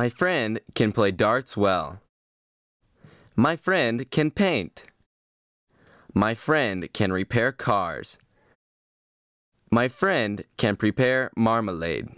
My friend can play darts well. My friend can paint. My friend can repair cars. My friend can prepare marmalade.